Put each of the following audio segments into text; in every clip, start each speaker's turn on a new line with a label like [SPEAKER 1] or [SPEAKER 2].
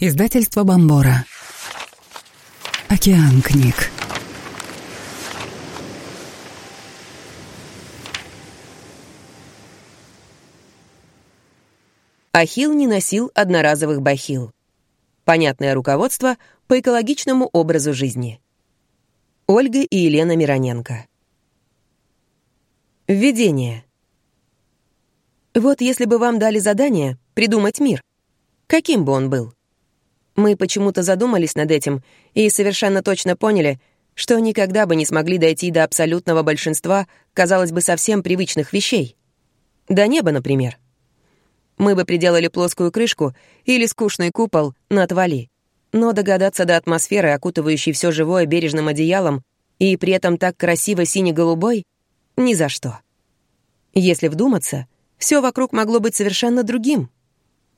[SPEAKER 1] Издательство Бомбора. Океан книг.
[SPEAKER 2] Ахилл не носил одноразовых бахил. Понятное руководство по экологичному образу жизни. Ольга и Елена Мироненко. Введение. Вот если бы вам дали задание придумать мир, каким бы он был? Мы почему-то задумались над этим и совершенно точно поняли, что никогда бы не смогли дойти до абсолютного большинства, казалось бы, совсем привычных вещей. До неба, например. Мы бы приделали плоскую крышку или скучный купол на отвали. Но догадаться до атмосферы, окутывающей все живое бережным одеялом, и при этом так красиво сине-голубой — ни за что. Если вдуматься, все вокруг могло быть совершенно другим.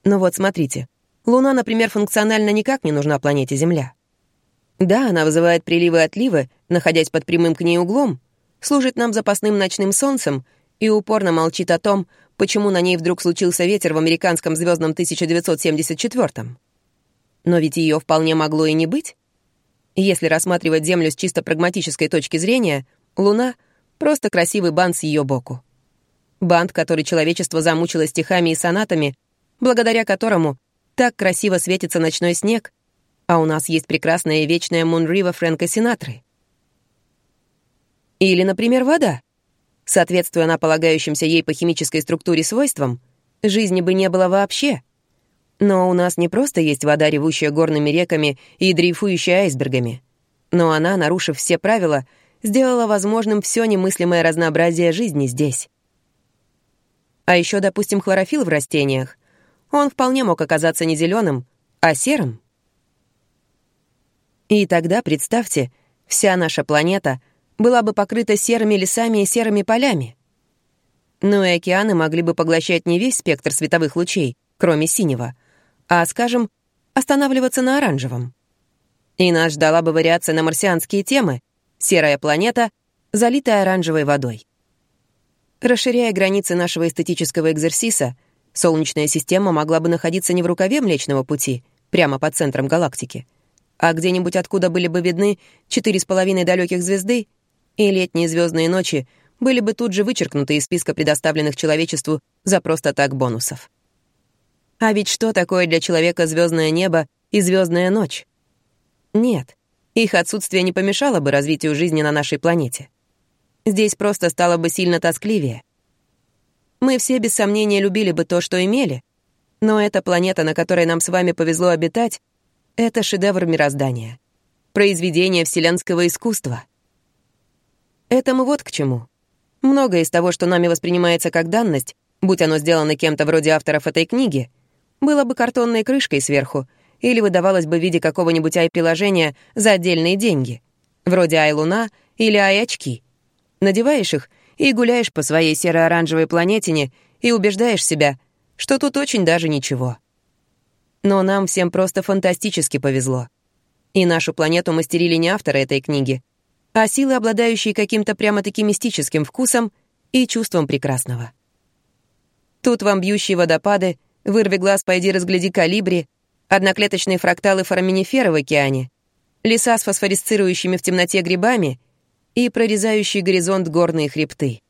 [SPEAKER 2] Но вот смотрите — Луна, например, функционально никак не нужна планете Земля. Да, она вызывает приливы и отливы, находясь под прямым к ней углом, служит нам запасным ночным солнцем и упорно молчит о том, почему на ней вдруг случился ветер в американском звездном 1974 Но ведь ее вполне могло и не быть. Если рассматривать Землю с чисто прагматической точки зрения, Луна — просто красивый бант с ее боку. Бант, который человечество замучило стихами и сонатами, благодаря которому так красиво светится ночной снег, а у нас есть прекрасная вечная Мунрива Фрэнка Синатры. Или, например, вода. Соответствуя на полагающимся ей по химической структуре свойствам, жизни бы не было вообще. Но у нас не просто есть вода, ревущая горными реками и дрейфующая айсбергами. Но она, нарушив все правила, сделала возможным все немыслимое разнообразие жизни здесь. А еще, допустим, хлорофилл в растениях он вполне мог оказаться не зеленым, а серым. И тогда, представьте, вся наша планета была бы покрыта серыми лесами и серыми полями. Ну и океаны могли бы поглощать не весь спектр световых лучей, кроме синего, а, скажем, останавливаться на оранжевом. И нас ждала бы вариация на марсианские темы «Серая планета, залитая оранжевой водой». Расширяя границы нашего эстетического экзерсиса — Солнечная система могла бы находиться не в рукаве Млечного Пути, прямо под центром галактики, а где-нибудь откуда были бы видны четыре с половиной далеких звезды, и летние звездные ночи были бы тут же вычеркнуты из списка предоставленных человечеству за просто так бонусов. А ведь что такое для человека звездное небо и звездная ночь? Нет, их отсутствие не помешало бы развитию жизни на нашей планете. Здесь просто стало бы сильно тоскливее. Мы все без сомнения любили бы то, что имели. Но эта планета, на которой нам с вами повезло обитать, это шедевр мироздания. Произведение вселенского искусства. Это мы вот к чему. Многое из того, что нами воспринимается как данность, будь оно сделано кем-то вроде авторов этой книги, было бы картонной крышкой сверху или выдавалось бы в виде какого-нибудь ай-приложения за отдельные деньги, вроде ай-луна или ай-очки. Надеваешь их — и гуляешь по своей серо-оранжевой планетине и убеждаешь себя, что тут очень даже ничего. Но нам всем просто фантастически повезло. И нашу планету мастерили не авторы этой книги, а силы, обладающие каким-то прямо-таки мистическим вкусом и чувством прекрасного. Тут вам бьющие водопады, вырви глаз, пойди разгляди калибри, одноклеточные фракталы фораминиферы в океане, леса с фосфорисцирующими в темноте грибами — и прорезающий горизонт горные хребты.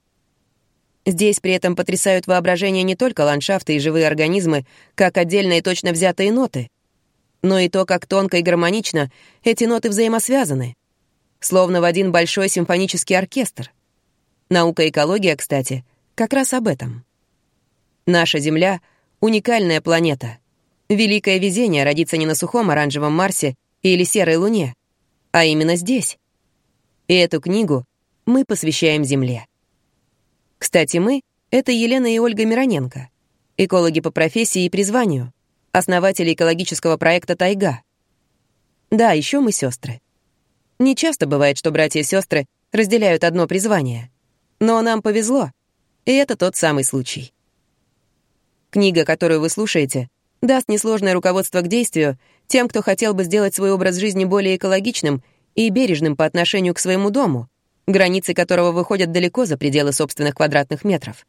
[SPEAKER 2] Здесь при этом потрясают воображение не только ландшафты и живые организмы, как отдельные точно взятые ноты, но и то, как тонко и гармонично эти ноты взаимосвязаны, словно в один большой симфонический оркестр. Наука экология, кстати, как раз об этом. Наша Земля — уникальная планета. Великое везение родиться не на сухом оранжевом Марсе или серой Луне, а именно здесь. И эту книгу мы посвящаем Земле. Кстати, мы — это Елена и Ольга Мироненко, экологи по профессии и призванию, основатели экологического проекта «Тайга». Да, еще мы сестры. Не часто бывает, что братья и сестры разделяют одно призвание. Но нам повезло, и это тот самый случай. Книга, которую вы слушаете, даст несложное руководство к действию тем, кто хотел бы сделать свой образ жизни более экологичным и бережным по отношению к своему дому, границы которого выходят далеко за пределы собственных квадратных метров.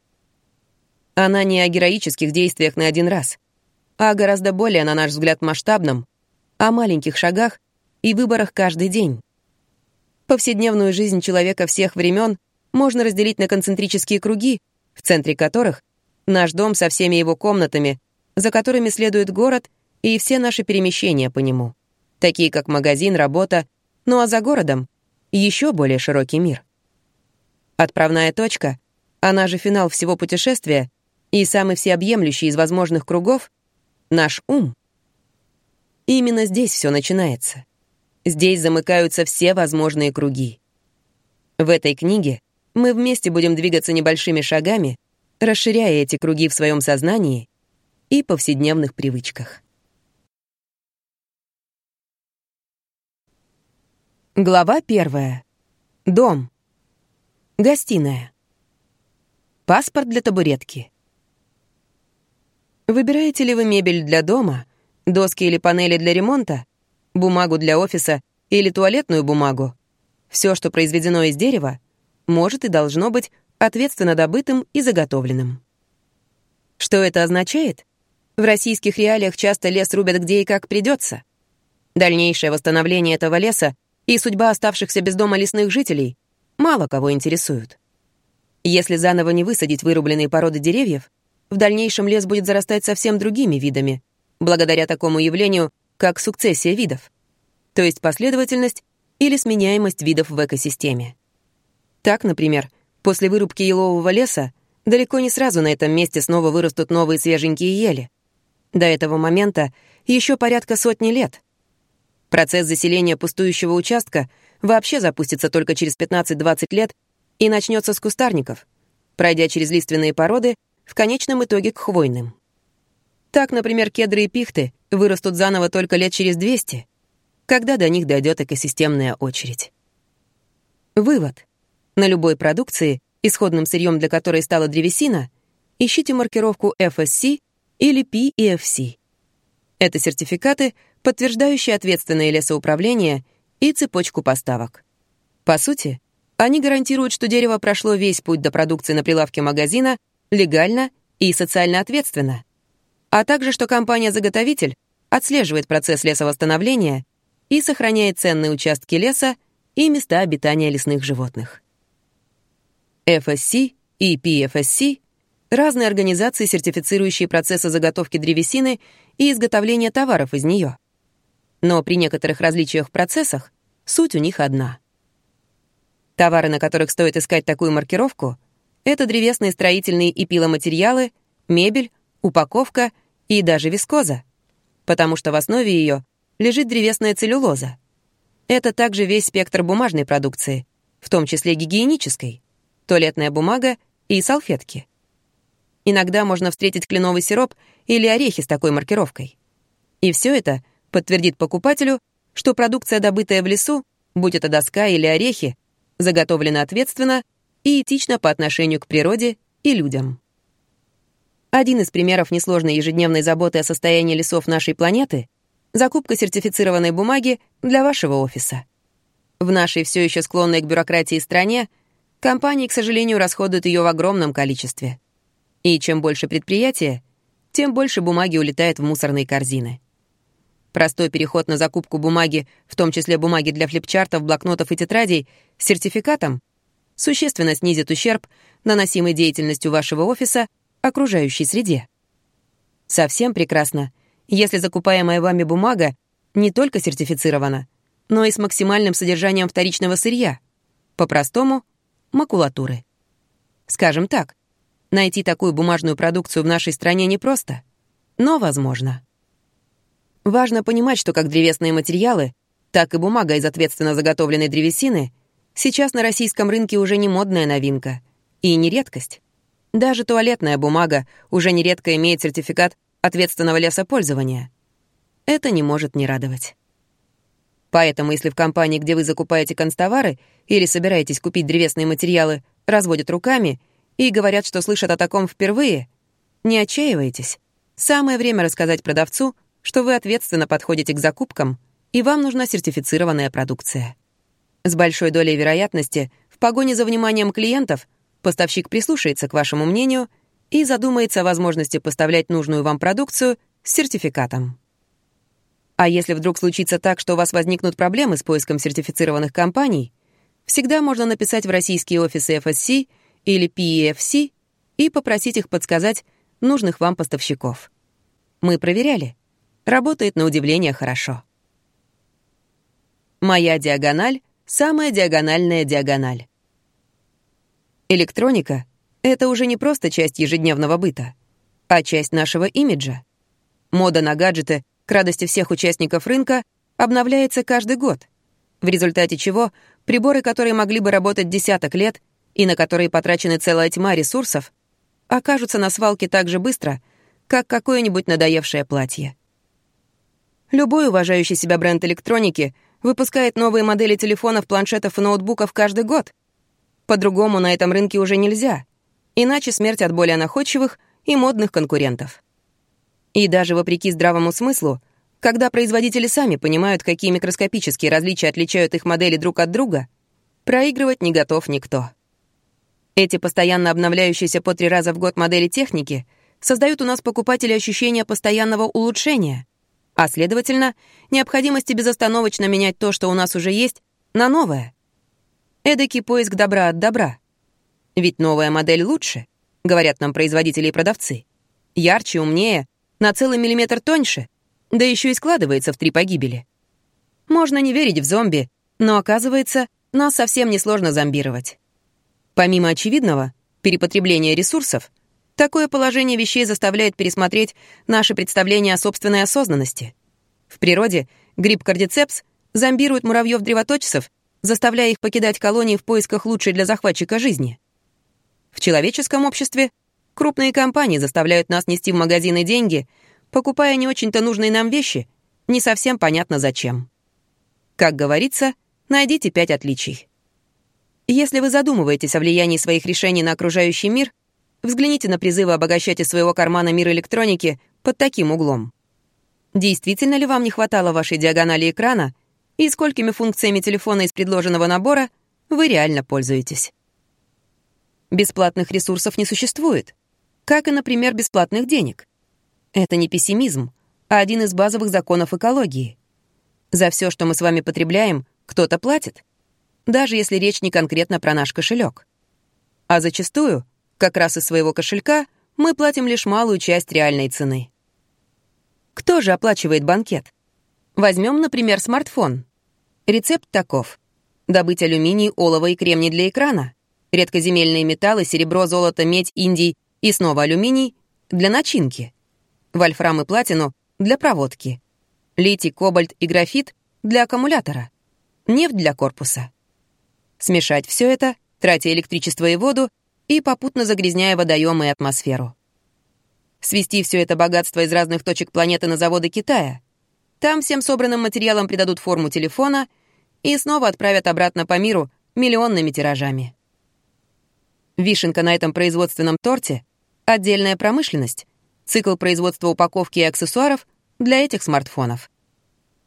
[SPEAKER 2] Она не о героических действиях на один раз, а гораздо более, на наш взгляд, масштабном, о маленьких шагах и выборах каждый день. Повседневную жизнь человека всех времен можно разделить на концентрические круги, в центре которых наш дом со всеми его комнатами, за которыми следует город и все наши перемещения по нему, такие как магазин, работа, ну а за городом — еще более широкий мир. Отправная точка, она же финал всего путешествия и самый всеобъемлющий из возможных кругов — наш ум. Именно здесь все начинается. Здесь замыкаются все возможные круги. В этой книге мы вместе будем двигаться небольшими шагами, расширяя эти круги в своем сознании и повседневных привычках. Глава первая. Дом. Гостиная. Паспорт для табуретки. Выбираете ли вы мебель для дома, доски или панели для ремонта, бумагу для офиса или туалетную бумагу? Все, что произведено из дерева, может и должно быть ответственно добытым и заготовленным. Что это означает? В российских реалиях часто лес рубят где и как придется. Дальнейшее восстановление этого леса и судьба оставшихся без дома лесных жителей мало кого интересуют. Если заново не высадить вырубленные породы деревьев, в дальнейшем лес будет зарастать совсем другими видами, благодаря такому явлению, как сукцессия видов, то есть последовательность или сменяемость видов в экосистеме. Так, например, после вырубки елового леса далеко не сразу на этом месте снова вырастут новые свеженькие ели. До этого момента еще порядка сотни лет. Процесс заселения пустующего участка вообще запустится только через 15-20 лет и начнется с кустарников, пройдя через лиственные породы, в конечном итоге к хвойным. Так, например, кедры и пихты вырастут заново только лет через 200, когда до них дойдет экосистемная очередь. Вывод. На любой продукции, исходным сырьем для которой стала древесина, ищите маркировку FSC или PEFC. Это сертификаты, подтверждающие ответственное лесоуправление и цепочку поставок. По сути, они гарантируют, что дерево прошло весь путь до продукции на прилавке магазина легально и социально ответственно, а также что компания-заготовитель отслеживает процесс лесовосстановления и сохраняет ценные участки леса и места обитания лесных животных. FSC и PFSC — разные организации, сертифицирующие процессы заготовки древесины и изготовления товаров из нее. Но при некоторых различиях в процессах суть у них одна. Товары, на которых стоит искать такую маркировку, это древесные строительные и пиломатериалы, мебель, упаковка и даже вискоза, потому что в основе ее лежит древесная целлюлоза. Это также весь спектр бумажной продукции, в том числе гигиенической туалетная бумага и салфетки. Иногда можно встретить кленовый сироп или орехи с такой маркировкой. И все это подтвердит покупателю, что продукция, добытая в лесу, будь это доска или орехи, заготовлена ответственно и этично по отношению к природе и людям. Один из примеров несложной ежедневной заботы о состоянии лесов нашей планеты — закупка сертифицированной бумаги для вашего офиса. В нашей все еще склонной к бюрократии стране — Компании, к сожалению, расходуют ее в огромном количестве. И чем больше предприятия, тем больше бумаги улетает в мусорные корзины. Простой переход на закупку бумаги, в том числе бумаги для флипчартов, блокнотов и тетрадей, с сертификатом, существенно снизит ущерб, наносимый деятельностью вашего офиса окружающей среде. Совсем прекрасно, если закупаемая вами бумага не только сертифицирована, но и с максимальным содержанием вторичного сырья. По-простому — макулатуры. Скажем так, найти такую бумажную продукцию в нашей стране непросто, но возможно. Важно понимать, что как древесные материалы, так и бумага из ответственно заготовленной древесины сейчас на российском рынке уже не модная новинка и не редкость. Даже туалетная бумага уже нередко имеет сертификат ответственного лесопользования. Это не может не радовать. Поэтому, если в компании, где вы закупаете констовары или собираетесь купить древесные материалы, разводят руками и говорят, что слышат о таком впервые, не отчаивайтесь. Самое время рассказать продавцу, что вы ответственно подходите к закупкам, и вам нужна сертифицированная продукция. С большой долей вероятности, в погоне за вниманием клиентов, поставщик прислушается к вашему мнению и задумается о возможности поставлять нужную вам продукцию с сертификатом. А если вдруг случится так, что у вас возникнут проблемы с поиском сертифицированных компаний, всегда можно написать в российские офисы FSC или PEFC и попросить их подсказать нужных вам поставщиков. Мы проверяли. Работает на удивление хорошо. Моя диагональ — самая диагональная диагональ. Электроника — это уже не просто часть ежедневного быта, а часть нашего имиджа. Мода на гаджеты, к радости всех участников рынка, обновляется каждый год, в результате чего приборы, которые могли бы работать десяток лет и на которые потрачены целая тьма ресурсов, окажутся на свалке так же быстро, как какое-нибудь надоевшее платье. Любой уважающий себя бренд электроники выпускает новые модели телефонов, планшетов и ноутбуков каждый год. По-другому на этом рынке уже нельзя, иначе смерть от более находчивых и модных конкурентов. И даже вопреки здравому смыслу, когда производители сами понимают, какие микроскопические различия отличают их модели друг от друга, проигрывать не готов никто. Эти постоянно обновляющиеся по три раза в год модели техники создают у нас покупатели ощущение постоянного улучшения, а, следовательно, необходимости безостановочно менять то, что у нас уже есть, на новое. Эдакий поиск добра от добра. Ведь новая модель лучше, говорят нам производители и продавцы. Ярче, умнее, на целый миллиметр тоньше, да еще и складывается в три погибели. Можно не верить в зомби, но оказывается, нас совсем несложно зомбировать. Помимо очевидного, перепотребления ресурсов, такое положение вещей заставляет пересмотреть наши представления о собственной осознанности. В природе гриб кардицепс зомбирует муравьев-древоточцев, заставляя их покидать колонии в поисках лучшей для захватчика жизни. В человеческом обществе крупные компании заставляют нас нести в магазины деньги, покупая не очень-то нужные нам вещи, не совсем понятно зачем. Как говорится, найдите пять отличий. Если вы задумываетесь о влиянии своих решений на окружающий мир, взгляните на призывы обогащать из своего кармана мир электроники под таким углом. Действительно ли вам не хватало вашей диагонали экрана и сколькими функциями телефона из предложенного набора вы реально пользуетесь? Бесплатных ресурсов не существует, как и, например, бесплатных денег. Это не пессимизм, а один из базовых законов экологии. За все, что мы с вами потребляем, кто-то платит — даже если речь не конкретно про наш кошелек. А зачастую, как раз из своего кошелька, мы платим лишь малую часть реальной цены. Кто же оплачивает банкет? Возьмем, например, смартфон. Рецепт таков. Добыть алюминий, олово и кремний для экрана, редкоземельные металлы, серебро, золото, медь, индий и снова алюминий для начинки, вольфрам и платину для проводки, литий, кобальт и графит для аккумулятора, нефть для корпуса смешать все это, тратя электричество и воду и попутно загрязняя водоемы и атмосферу. Свести все это богатство из разных точек планеты на заводы Китая. Там всем собранным материалам придадут форму телефона и снова отправят обратно по миру миллионными тиражами. Вишенка на этом производственном торте — отдельная промышленность, цикл производства упаковки и аксессуаров для этих смартфонов.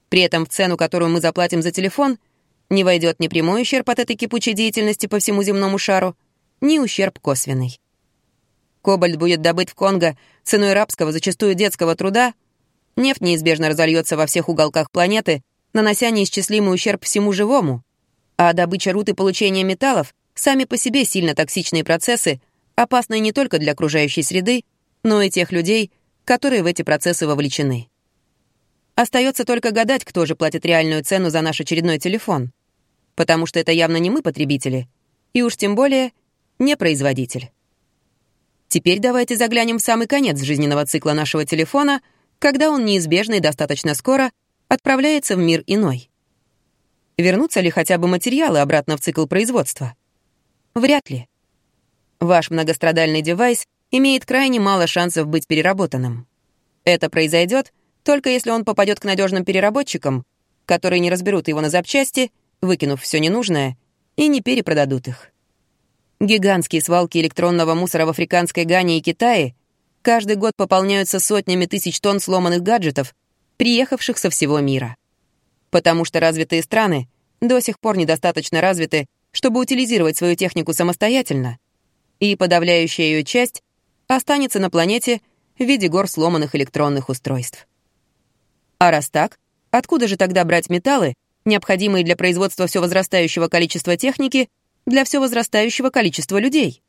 [SPEAKER 2] При этом в цену, которую мы заплатим за телефон — не войдет ни прямой ущерб от этой кипучей деятельности по всему земному шару, ни ущерб косвенный. Кобальт будет добыт в Конго ценой рабского, зачастую детского труда, нефть неизбежно разольется во всех уголках планеты, нанося неисчислимый ущерб всему живому, а добыча руд и получение металлов сами по себе сильно токсичные процессы, опасные не только для окружающей среды, но и тех людей, которые в эти процессы вовлечены. Остается только гадать, кто же платит реальную цену за наш очередной телефон. Потому что это явно не мы, потребители, и уж тем более не производитель. Теперь давайте заглянем в самый конец жизненного цикла нашего телефона, когда он неизбежно и достаточно скоро отправляется в мир иной. Вернутся ли хотя бы материалы обратно в цикл производства? Вряд ли. Ваш многострадальный девайс имеет крайне мало шансов быть переработанным. Это произойдет — только если он попадет к надежным переработчикам, которые не разберут его на запчасти, выкинув все ненужное, и не перепродадут их. Гигантские свалки электронного мусора в африканской Гане и Китае каждый год пополняются сотнями тысяч тонн сломанных гаджетов, приехавших со всего мира. Потому что развитые страны до сих пор недостаточно развиты, чтобы утилизировать свою технику самостоятельно, и подавляющая ее часть останется на планете в виде гор сломанных электронных устройств. А раз так, Откуда же тогда брать металлы, необходимые для производства все возрастающего количества техники для все возрастающего количества людей?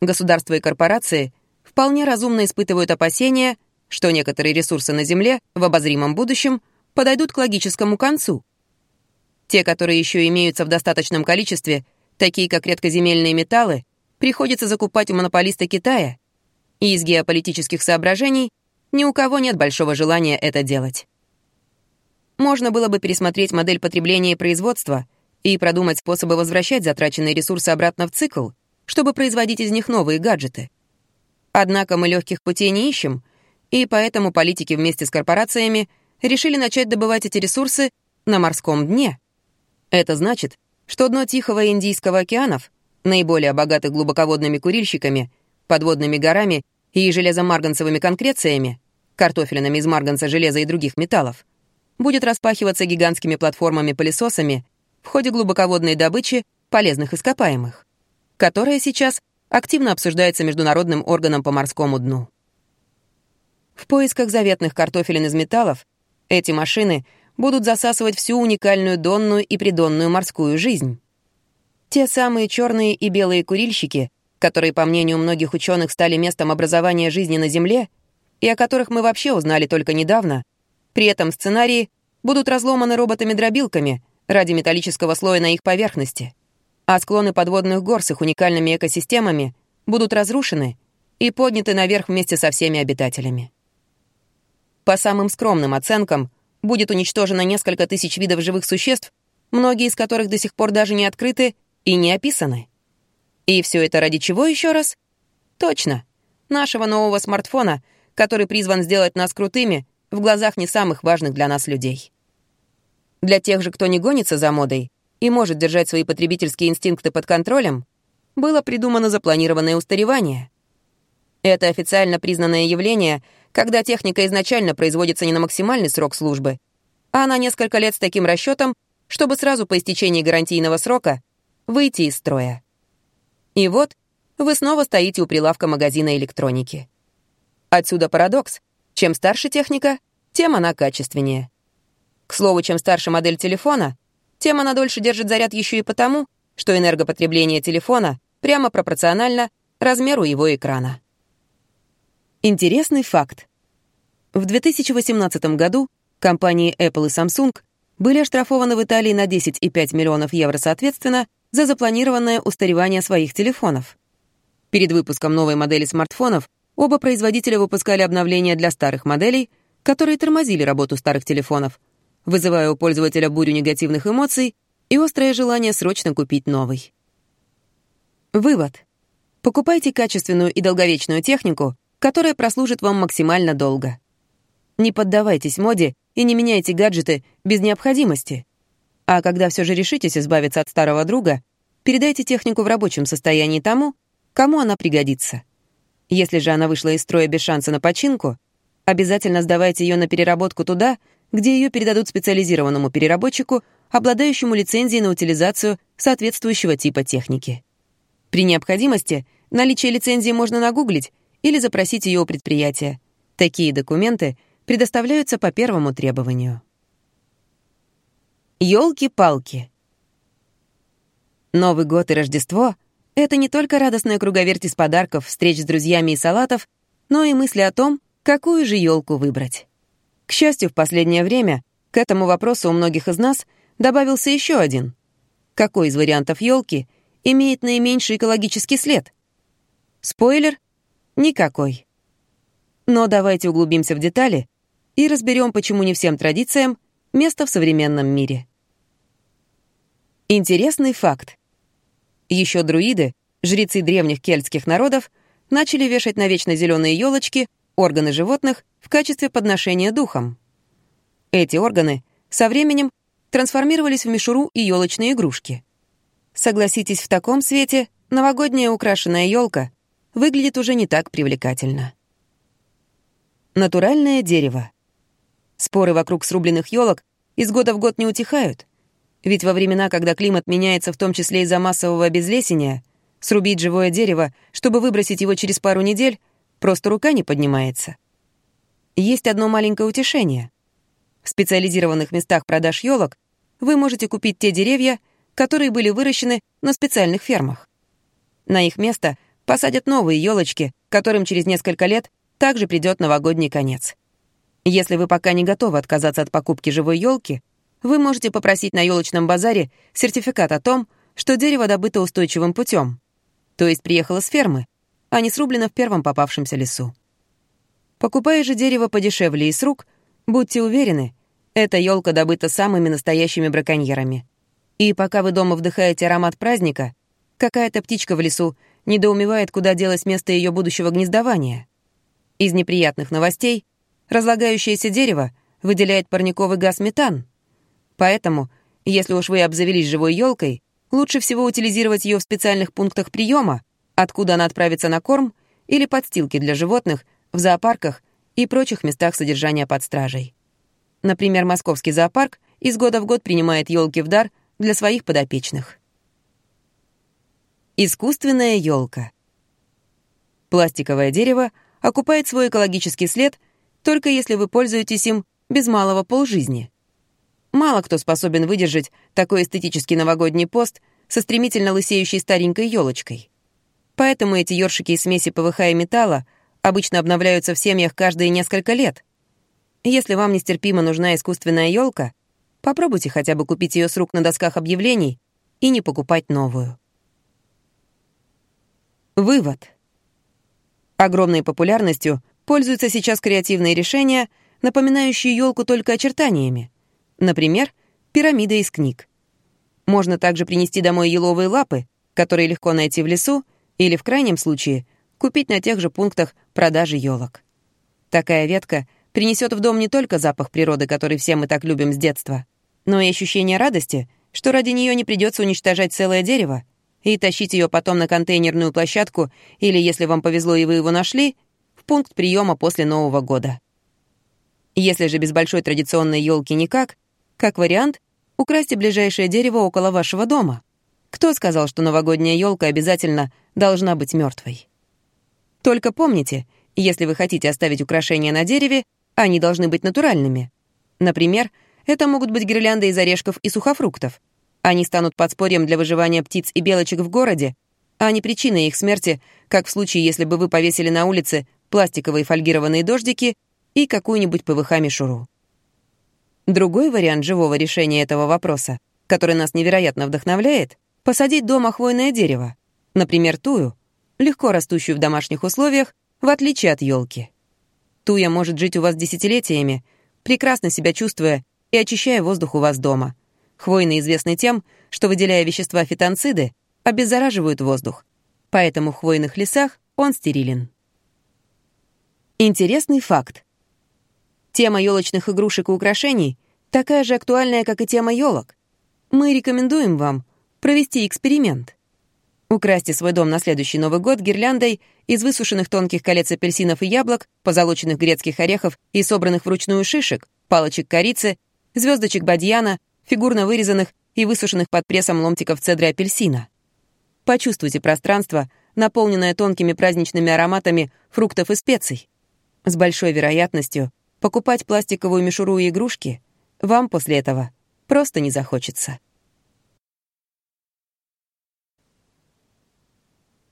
[SPEAKER 2] Государства и корпорации вполне разумно испытывают опасения, что некоторые ресурсы на Земле в обозримом будущем подойдут к логическому концу. Те, которые еще имеются в достаточном количестве, такие как редкоземельные металлы, приходится закупать у монополиста Китая, и из геополитических соображений ни у кого нет большого желания это делать. Можно было бы пересмотреть модель потребления и производства и продумать способы возвращать затраченные ресурсы обратно в цикл, чтобы производить из них новые гаджеты. Однако мы легких путей не ищем, и поэтому политики вместе с корпорациями решили начать добывать эти ресурсы на морском дне. Это значит, что дно Тихого Индийского океанов, наиболее богатых глубоководными курильщиками, подводными горами и железомарганцевыми конкрециями, картофелинами из марганца, железа и других металлов, будет распахиваться гигантскими платформами-пылесосами в ходе глубоководной добычи полезных ископаемых, которая сейчас активно обсуждается Международным органом по морскому дну. В поисках заветных картофелин из металлов эти машины будут засасывать всю уникальную донную и придонную морскую жизнь. Те самые черные и белые курильщики, которые, по мнению многих ученых, стали местом образования жизни на Земле и о которых мы вообще узнали только недавно, при этом сценарии будут разломаны роботами-дробилками ради металлического слоя на их поверхности, а склоны подводных гор с их уникальными экосистемами будут разрушены и подняты наверх вместе со всеми обитателями. По самым скромным оценкам, будет уничтожено несколько тысяч видов живых существ, многие из которых до сих пор даже не открыты и не описаны. И все это ради чего еще раз? Точно, нашего нового смартфона, который призван сделать нас крутыми в глазах не самых важных для нас людей. Для тех же, кто не гонится за модой и может держать свои потребительские инстинкты под контролем, было придумано запланированное устаревание. Это официально признанное явление, когда техника изначально производится не на максимальный срок службы, а на несколько лет с таким расчетом, чтобы сразу по истечении гарантийного срока выйти из строя. И вот вы снова стоите у прилавка магазина электроники. Отсюда парадокс. Чем старше техника, тем она качественнее. К слову, чем старше модель телефона, тем она дольше держит заряд еще и потому, что энергопотребление телефона прямо пропорционально размеру его экрана. Интересный факт. В 2018 году компании Apple и Samsung были оштрафованы в Италии на 10,5 миллионов евро соответственно за запланированное устаревание своих телефонов. Перед выпуском новой модели смартфонов Оба производителя выпускали обновления для старых моделей, которые тормозили работу старых телефонов, вызывая у пользователя бурю негативных эмоций и острое желание срочно купить новый. Вывод. Покупайте качественную и долговечную технику, которая прослужит вам максимально долго. Не поддавайтесь моде и не меняйте гаджеты без необходимости. А когда все же решитесь избавиться от старого друга, передайте технику в рабочем состоянии тому, кому она пригодится. Если же она вышла из строя без шанса на починку, обязательно сдавайте ее на переработку туда, где ее передадут специализированному переработчику, обладающему лицензией на утилизацию соответствующего типа техники. При необходимости наличие лицензии можно нагуглить или запросить ее у предприятия. Такие документы предоставляются по первому требованию. Ёлки-палки. Новый год и Рождество это не только радостная круговерть из подарков, встреч с друзьями и салатов, но и мысли о том, какую же елку выбрать. К счастью, в последнее время к этому вопросу у многих из нас добавился еще один. Какой из вариантов елки имеет наименьший экологический след? Спойлер — никакой. Но давайте углубимся в детали и разберем, почему не всем традициям место в современном мире. Интересный факт. Еще друиды, жрецы древних кельтских народов, начали вешать на вечно зеленые елочки органы животных в качестве подношения духам. Эти органы со временем трансформировались в мишуру и елочные игрушки. Согласитесь, в таком свете новогодняя украшенная елка выглядит уже не так привлекательно. Натуральное дерево. Споры вокруг срубленных елок из года в год не утихают — ведь во времена, когда климат меняется в том числе из-за массового обезлесения, срубить живое дерево, чтобы выбросить его через пару недель, просто рука не поднимается. Есть одно маленькое утешение. В специализированных местах продаж елок вы можете купить те деревья, которые были выращены на специальных фермах. На их место посадят новые елочки, которым через несколько лет также придет новогодний конец. Если вы пока не готовы отказаться от покупки живой елки, вы можете попросить на елочном базаре сертификат о том, что дерево добыто устойчивым путем, то есть приехало с фермы, а не срублено в первом попавшемся лесу. Покупая же дерево подешевле и с рук, будьте уверены, эта елка добыта самыми настоящими браконьерами. И пока вы дома вдыхаете аромат праздника, какая-то птичка в лесу недоумевает, куда делось место ее будущего гнездования. Из неприятных новостей разлагающееся дерево выделяет парниковый газ метан. Поэтому, если уж вы обзавелись живой елкой, лучше всего утилизировать ее в специальных пунктах приема, откуда она отправится на корм или подстилки для животных в зоопарках и прочих местах содержания под стражей. Например, Московский зоопарк из года в год принимает елки в дар для своих подопечных. Искусственная елка. Пластиковое дерево окупает свой экологический след только если вы пользуетесь им без малого полжизни. Мало кто способен выдержать такой эстетический новогодний пост со стремительно лысеющей старенькой елочкой. Поэтому эти ёршики из смеси ПВХ и металла обычно обновляются в семьях каждые несколько лет. Если вам нестерпимо нужна искусственная елка, попробуйте хотя бы купить ее с рук на досках объявлений и не покупать новую. Вывод. Огромной популярностью пользуются сейчас креативные решения, напоминающие елку только очертаниями. Например, пирамида из книг. Можно также принести домой еловые лапы, которые легко найти в лесу, или, в крайнем случае, купить на тех же пунктах продажи елок. Такая ветка принесет в дом не только запах природы, который все мы так любим с детства, но и ощущение радости, что ради нее не придется уничтожать целое дерево, и тащить ее потом на контейнерную площадку или, если вам повезло и вы его нашли, в пункт приема после Нового года. Если же без большой традиционной елки никак, как вариант, украсьте ближайшее дерево около вашего дома. Кто сказал, что новогодняя елка обязательно должна быть мертвой? Только помните, если вы хотите оставить украшения на дереве, они должны быть натуральными. Например, это могут быть гирлянды из орешков и сухофруктов — они станут подспорьем для выживания птиц и белочек в городе, а не причиной их смерти, как в случае, если бы вы повесили на улице пластиковые фольгированные дождики и какую-нибудь ПВХ-мишуру. Другой вариант живого решения этого вопроса, который нас невероятно вдохновляет, посадить дома хвойное дерево, например, тую, легко растущую в домашних условиях, в отличие от елки. Туя может жить у вас десятилетиями, прекрасно себя чувствуя и очищая воздух у вас дома — Хвойный известны тем, что, выделяя вещества фитонциды, обеззараживают воздух. Поэтому в хвойных лесах он стерилен. Интересный факт. Тема елочных игрушек и украшений такая же актуальная, как и тема елок. Мы рекомендуем вам провести эксперимент. Украсьте свой дом на следующий Новый год гирляндой из высушенных тонких колец апельсинов и яблок, позолоченных грецких орехов и собранных вручную шишек, палочек корицы, звездочек бадьяна, фигурно вырезанных и высушенных под прессом ломтиков цедры апельсина. Почувствуйте пространство, наполненное тонкими праздничными ароматами фруктов и специй. С большой вероятностью покупать пластиковую мишуру и игрушки вам после этого просто не захочется.